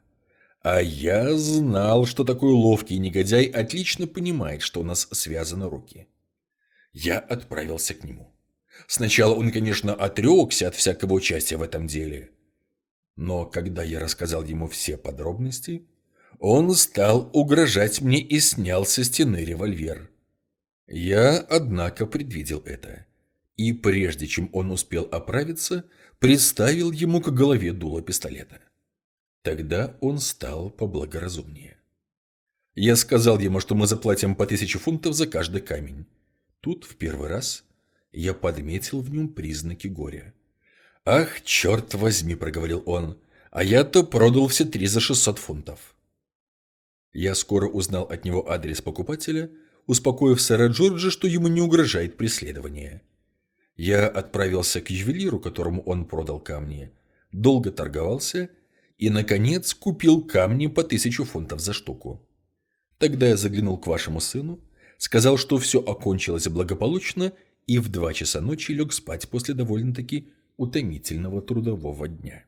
А я знал, что такой ловкий негодяй отлично понимает, что у нас связаны руки. Я отправился к нему. Сначала он, конечно, отрекся от всякого участия в этом деле. Но когда я рассказал ему все подробности, он стал угрожать мне и снял со стены револьвер. Я, однако, предвидел это. И прежде чем он успел оправиться, приставил ему к голове дуло пистолета. Тогда он стал поблагоразумнее. Я сказал ему, что мы заплатим по тысяче фунтов за каждый камень. Тут в первый раз я подметил в нем признаки горя. «Ах, черт возьми!» – проговорил он. «А я-то продал все три за 600 фунтов». Я скоро узнал от него адрес покупателя, успокоив сэра Джорджа, что ему не угрожает преследование. Я отправился к ювелиру, которому он продал камни, долго торговался и, наконец, купил камни по тысячу фунтов за штуку. Тогда я заглянул к вашему сыну сказал, что все окончилось благополучно, и в два часа ночи лег спать после довольно-таки утомительного трудового дня.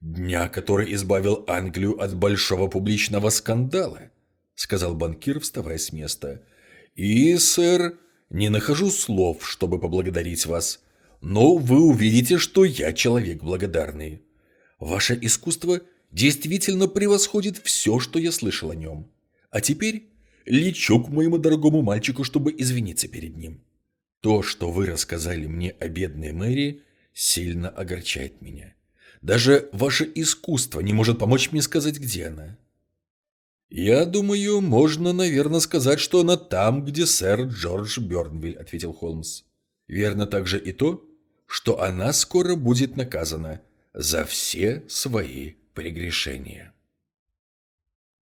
«Дня, который избавил Англию от большого публичного скандала», сказал банкир, вставая с места. «И, сэр, не нахожу слов, чтобы поблагодарить вас, но вы увидите, что я человек благодарный. Ваше искусство действительно превосходит все, что я слышал о нем. А теперь лечу к моему дорогому мальчику, чтобы извиниться перед ним. То, что вы рассказали мне о бедной Мэри, сильно огорчает меня. Даже ваше искусство не может помочь мне сказать, где она. «Я думаю, можно, наверное, сказать, что она там, где сэр Джордж Бёрнвилл», — ответил Холмс. «Верно также и то, что она скоро будет наказана за все свои прегрешения».